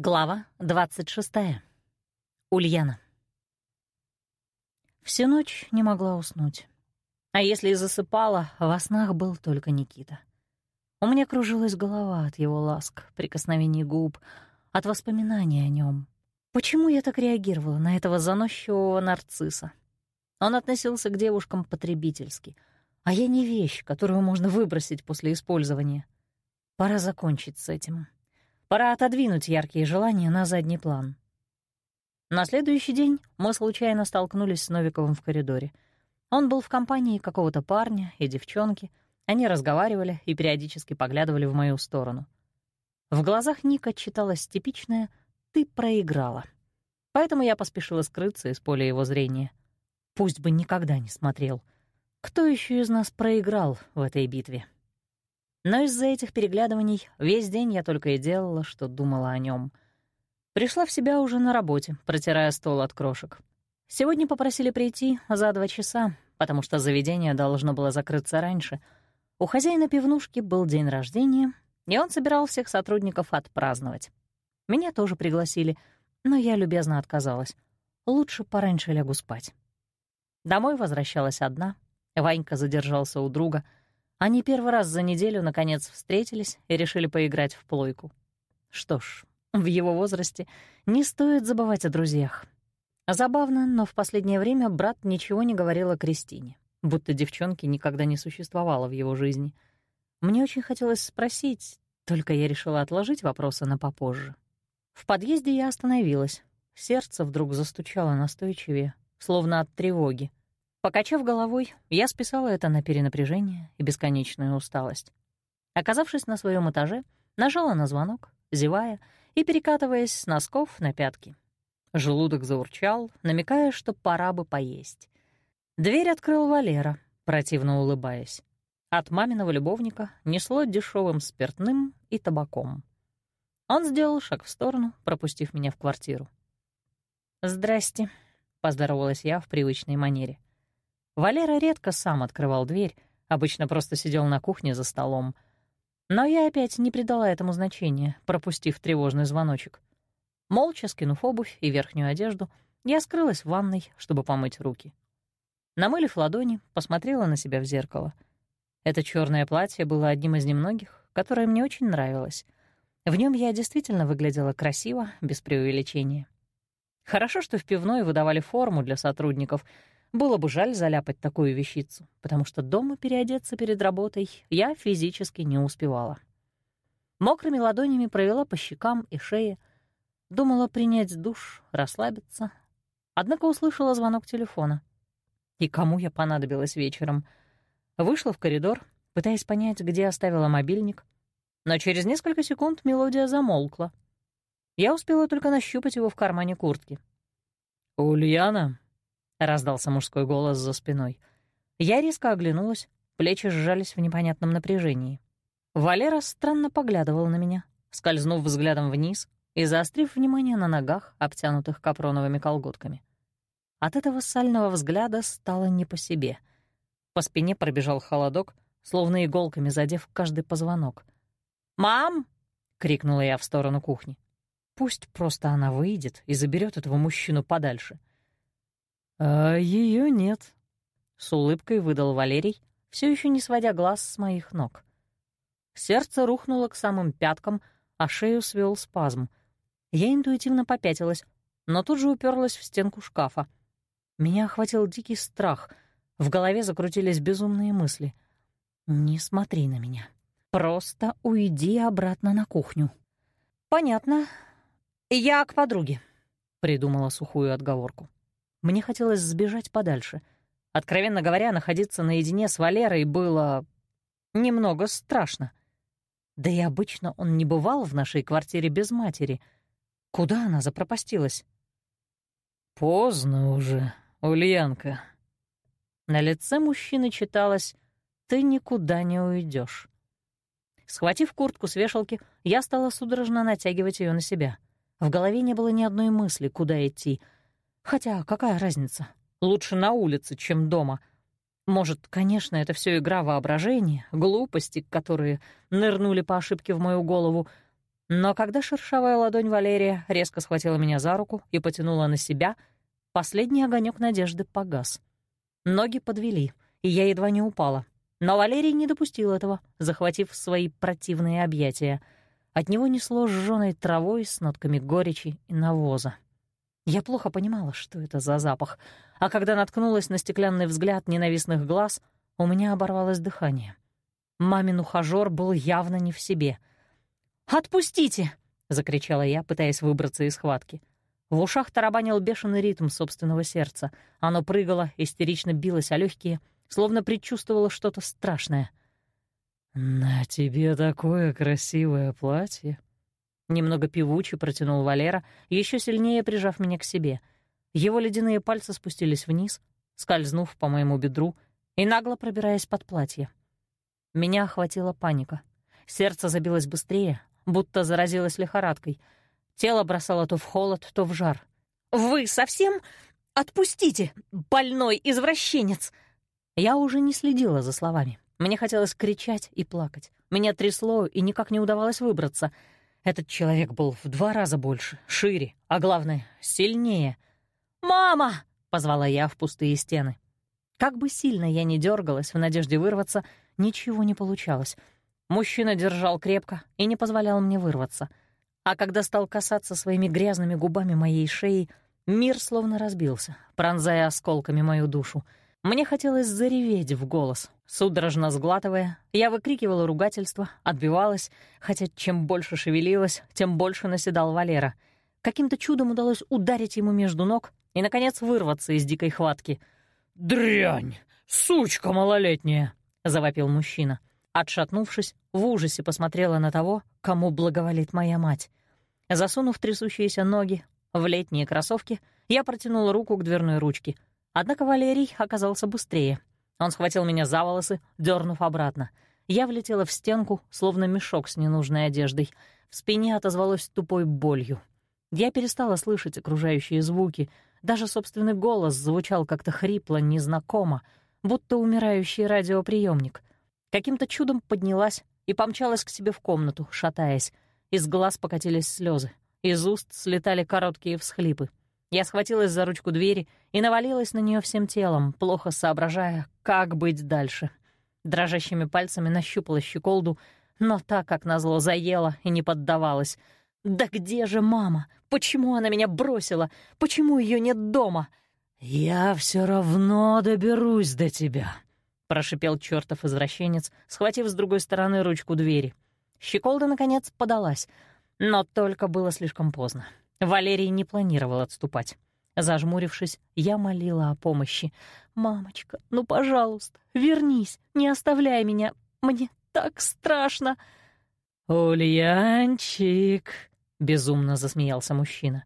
Глава 26. Ульяна. Всю ночь не могла уснуть. А если и засыпала, во снах был только Никита. У меня кружилась голова от его ласк, прикосновений губ, от воспоминаний о нем. Почему я так реагировала на этого заносчивого нарцисса? Он относился к девушкам потребительски, а я не вещь, которую можно выбросить после использования. Пора закончить с этим. Пора отодвинуть яркие желания на задний план. На следующий день мы случайно столкнулись с Новиковым в коридоре. Он был в компании какого-то парня и девчонки. Они разговаривали и периодически поглядывали в мою сторону. В глазах Ника читалось типичное «ты проиграла». Поэтому я поспешила скрыться из поля его зрения. Пусть бы никогда не смотрел. Кто еще из нас проиграл в этой битве? Но из-за этих переглядываний весь день я только и делала, что думала о нем. Пришла в себя уже на работе, протирая стол от крошек. Сегодня попросили прийти за два часа, потому что заведение должно было закрыться раньше. У хозяина пивнушки был день рождения, и он собирал всех сотрудников отпраздновать. Меня тоже пригласили, но я любезно отказалась. Лучше пораньше лягу спать. Домой возвращалась одна. Ванька задержался у друга — они первый раз за неделю, наконец, встретились и решили поиграть в плойку. Что ж, в его возрасте не стоит забывать о друзьях. Забавно, но в последнее время брат ничего не говорил о Кристине, будто девчонки никогда не существовало в его жизни. Мне очень хотелось спросить, только я решила отложить вопросы на попозже. В подъезде я остановилась. Сердце вдруг застучало настойчивее, словно от тревоги. Покачав головой, я списала это на перенапряжение и бесконечную усталость. Оказавшись на своем этаже, нажала на звонок, зевая и перекатываясь с носков на пятки. Желудок заурчал, намекая, что пора бы поесть. Дверь открыл Валера, противно улыбаясь. От маминого любовника несло дешевым спиртным и табаком. Он сделал шаг в сторону, пропустив меня в квартиру. «Здрасте», — поздоровалась я в привычной манере. Валера редко сам открывал дверь, обычно просто сидел на кухне за столом. Но я опять не придала этому значения, пропустив тревожный звоночек. Молча скинув обувь и верхнюю одежду, я скрылась в ванной, чтобы помыть руки. Намылив ладони, посмотрела на себя в зеркало. Это черное платье было одним из немногих, которое мне очень нравилось. В нем я действительно выглядела красиво, без преувеличения. Хорошо, что в пивной выдавали форму для сотрудников — было бы жаль заляпать такую вещицу, потому что дома переодеться перед работой я физически не успевала. Мокрыми ладонями провела по щекам и шее, думала принять душ, расслабиться, однако услышала звонок телефона. И кому я понадобилась вечером? Вышла в коридор, пытаясь понять, где оставила мобильник, но через несколько секунд мелодия замолкла. Я успела только нащупать его в кармане куртки. «Ульяна?» — раздался мужской голос за спиной. Я резко оглянулась, плечи сжались в непонятном напряжении. Валера странно поглядывал на меня, скользнув взглядом вниз и заострив внимание на ногах, обтянутых капроновыми колготками. От этого сального взгляда стало не по себе. По спине пробежал холодок, словно иголками задев каждый позвонок. «Мам!» — крикнула я в сторону кухни. «Пусть просто она выйдет и заберет этого мужчину подальше». «А ее нет», — с улыбкой выдал Валерий, все еще не сводя глаз с моих ног. Сердце рухнуло к самым пяткам, а шею свел спазм. Я интуитивно попятилась, но тут же уперлась в стенку шкафа. Меня охватил дикий страх. В голове закрутились безумные мысли. «Не смотри на меня. Просто уйди обратно на кухню». «Понятно. Я к подруге», — придумала сухую отговорку. Мне хотелось сбежать подальше. Откровенно говоря, находиться наедине с Валерой было немного страшно. Да и обычно он не бывал в нашей квартире без матери. Куда она запропастилась? «Поздно уже, Ульянка». На лице мужчины читалось «Ты никуда не уйдешь. Схватив куртку с вешалки, я стала судорожно натягивать ее на себя. В голове не было ни одной мысли, куда идти — Хотя какая разница? Лучше на улице, чем дома. Может, конечно, это все игра воображения, глупости, которые нырнули по ошибке в мою голову. Но когда шершавая ладонь Валерия резко схватила меня за руку и потянула на себя, последний огонек надежды погас. Ноги подвели, и я едва не упала. Но Валерий не допустил этого, захватив свои противные объятия. От него несло сжёной травой с нотками горечи и навоза. Я плохо понимала, что это за запах, а когда наткнулась на стеклянный взгляд ненавистных глаз, у меня оборвалось дыхание. Мамин ухажёр был явно не в себе. «Отпустите!» — закричала я, пытаясь выбраться из схватки. В ушах тарабанил бешеный ритм собственного сердца. Оно прыгало, истерично билось о легкие, словно предчувствовало что-то страшное. «На тебе такое красивое платье!» Немного певуче протянул Валера, еще сильнее прижав меня к себе. Его ледяные пальцы спустились вниз, скользнув по моему бедру и нагло пробираясь под платье. Меня охватила паника. Сердце забилось быстрее, будто заразилось лихорадкой. Тело бросало то в холод, то в жар. «Вы совсем? Отпустите, больной извращенец!» Я уже не следила за словами. Мне хотелось кричать и плакать. Меня трясло, и никак не удавалось выбраться — этот человек был в два раза больше, шире, а главное, сильнее. «Мама!» — позвала я в пустые стены. Как бы сильно я ни дергалась в надежде вырваться, ничего не получалось. Мужчина держал крепко и не позволял мне вырваться. А когда стал касаться своими грязными губами моей шеи, мир словно разбился, пронзая осколками мою душу — мне хотелось зареветь в голос. Судорожно сглатывая, я выкрикивала ругательство, отбивалась, хотя чем больше шевелилась, тем больше наседал Валера. Каким-то чудом удалось ударить ему между ног и, наконец, вырваться из дикой хватки. «Дрянь! Сучка малолетняя!» — завопил мужчина. Отшатнувшись, в ужасе посмотрела на того, кому благоволит моя мать. Засунув трясущиеся ноги в летние кроссовки, я протянула руку к дверной ручке — Однако Валерий оказался быстрее. Он схватил меня за волосы, дернув обратно. Я влетела в стенку, словно мешок с ненужной одеждой. В спине отозвалось тупой болью. Я перестала слышать окружающие звуки. Даже собственный голос звучал как-то хрипло, незнакомо, будто умирающий радиоприемник. Каким-то чудом поднялась и помчалась к себе в комнату, шатаясь. Из глаз покатились слезы, из уст слетали короткие всхлипы. Я схватилась за ручку двери и навалилась на нее всем телом, плохо соображая, как быть дальше. Дрожащими пальцами нащупала щеколду, но так, как назло, заела и не поддавалась. «Да где же мама? Почему она меня бросила? Почему ее нет дома?» «Я все равно доберусь до тебя», — прошипел чертов извращенец, схватив с другой стороны ручку двери. Щеколда, наконец, подалась, но только было слишком поздно. Валерий не планировал отступать. Зажмурившись, я молила о помощи. «Мамочка, ну, пожалуйста, вернись, не оставляй меня. Мне так страшно!» «Ульянчик!» — безумно засмеялся мужчина.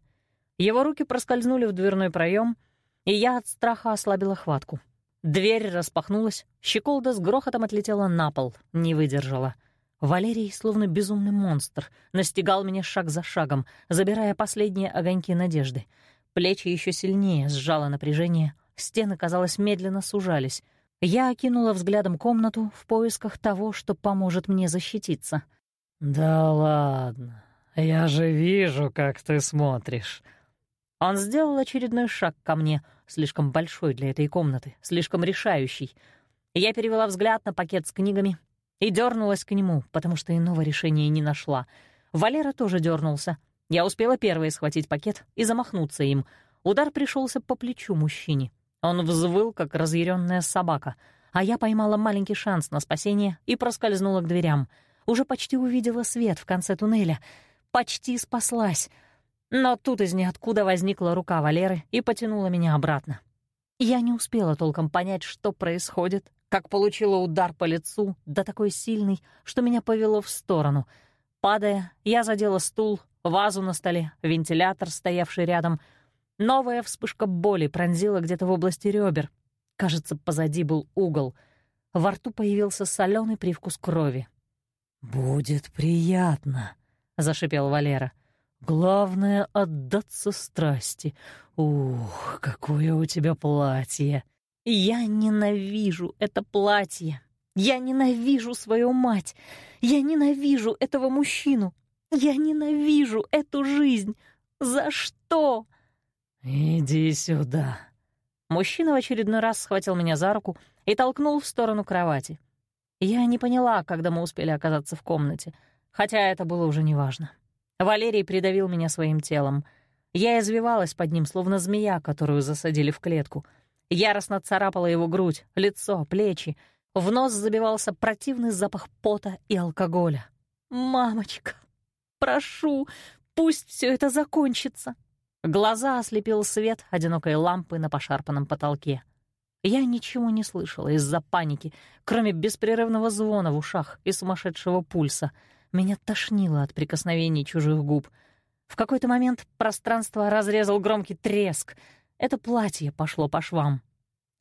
Его руки проскользнули в дверной проем, и я от страха ослабила хватку. Дверь распахнулась, щеколда с грохотом отлетела на пол, не выдержала. Валерий, словно безумный монстр, настигал меня шаг за шагом, забирая последние огоньки надежды. Плечи еще сильнее сжало напряжение, стены, казалось, медленно сужались. Я окинула взглядом комнату в поисках того, что поможет мне защититься. «Да ладно, я же вижу, как ты смотришь». Он сделал очередной шаг ко мне, слишком большой для этой комнаты, слишком решающий. Я перевела взгляд на пакет с книгами и дернулась к нему, потому что иного решения не нашла. Валера тоже дернулся. Я успела первой схватить пакет и замахнуться им. Удар пришелся по плечу мужчине. Он взвыл, как разъяренная собака, а я поймала маленький шанс на спасение и проскользнула к дверям. Уже почти увидела свет в конце туннеля. Почти спаслась. Но тут из ниоткуда возникла рука Валеры и потянула меня обратно. Я не успела толком понять, что происходит, как получила удар по лицу, да такой сильный, что меня повело в сторону. Падая, я задела стул, вазу на столе, вентилятор, стоявший рядом. Новая вспышка боли пронзила где-то в области ребер. Кажется, позади был угол. Во рту появился соленый привкус крови. «Будет приятно», — зашипел Валера. «Главное — отдаться страсти. Ух, какое у тебя платье!» Я ненавижу это платье. Я ненавижу свою мать. Я ненавижу этого мужчину. Я ненавижу эту жизнь! За что?» «Иди сюда!» Мужчина в очередной раз схватил меня за руку и толкнул в сторону кровати. Я не поняла, когда мы успели оказаться в комнате, хотя это было уже неважно. Валерий придавил меня своим телом. Я извивалась под ним, словно змея, которую засадили в клетку. Яростно царапала его грудь, лицо, плечи. В нос забивался противный запах пота и алкоголя. «Мамочка, прошу, пусть все это закончится!» Глаза ослепил свет одинокой лампы на пошарпанном потолке. Я ничего не слышала из-за паники, кроме беспрерывного звона в ушах и сумасшедшего пульса. Меня тошнило от прикосновений чужих губ. В какой-то момент пространство разрезал громкий треск. Это платье пошло по швам.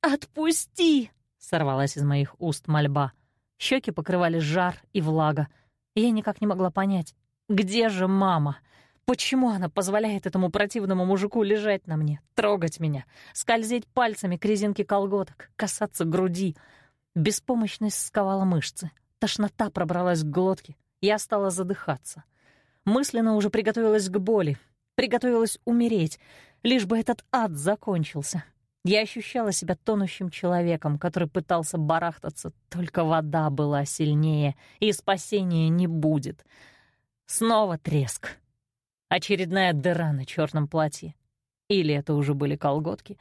«Отпусти!» — сорвалась из моих уст мольба. Щеки покрывали жар и влага. Я никак не могла понять, где же мама — Почему она позволяет этому противному мужику лежать на мне, трогать меня, скользить пальцами к резинке колготок, касаться груди? Беспомощность сковала мышцы. Тошнота пробралась к глотке. Я стала задыхаться. Мысленно уже приготовилась к боли, приготовилась умереть, лишь бы этот ад закончился. Я ощущала себя тонущим человеком, который пытался барахтаться, только вода была сильнее, и спасения не будет. Снова треск. Очередная дыра на черном платье. Или это уже были колготки.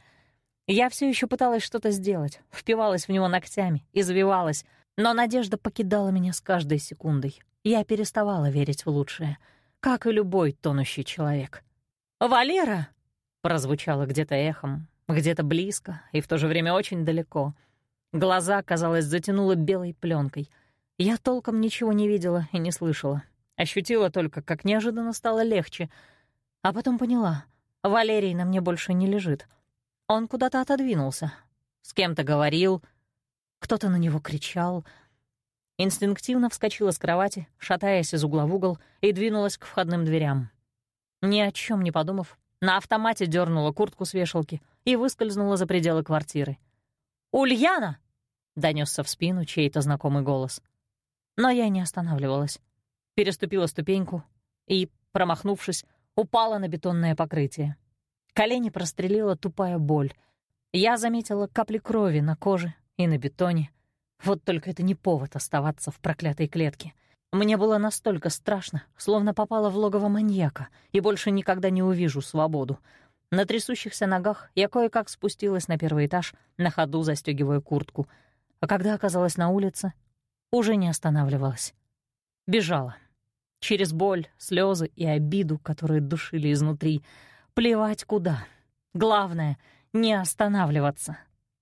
Я все еще пыталась что-то сделать, впивалась в него ногтями, извивалась, но надежда покидала меня с каждой секундой. Я переставала верить в лучшее, как и любой тонущий человек. «Валера!» — прозвучало где-то эхом, где-то близко и в то же время очень далеко. Глаза, казалось, затянуло белой пленкой. Я толком ничего не видела и не слышала. Ощутила только, как неожиданно стало легче. А потом поняла, Валерий на мне больше не лежит. Он куда-то отодвинулся. С кем-то говорил. Кто-то на него кричал. Инстинктивно вскочила с кровати, шатаясь из угла в угол, и двинулась к входным дверям. Ни о чем не подумав, на автомате дернула куртку с вешалки и выскользнула за пределы квартиры. «Ульяна!» — донесся в спину чей-то знакомый голос. Но я не останавливалась переступила ступеньку и, промахнувшись, упала на бетонное покрытие. Колени прострелила тупая боль. Я заметила капли крови на коже и на бетоне. Вот только это не повод оставаться в проклятой клетке. Мне было настолько страшно, словно попала в логово маньяка, и больше никогда не увижу свободу. На трясущихся ногах я кое-как спустилась на первый этаж, на ходу застегивая куртку. А когда оказалась на улице, уже не останавливалась. Бежала. Через боль, слезы и обиду, которые душили изнутри. Плевать куда. Главное — не останавливаться.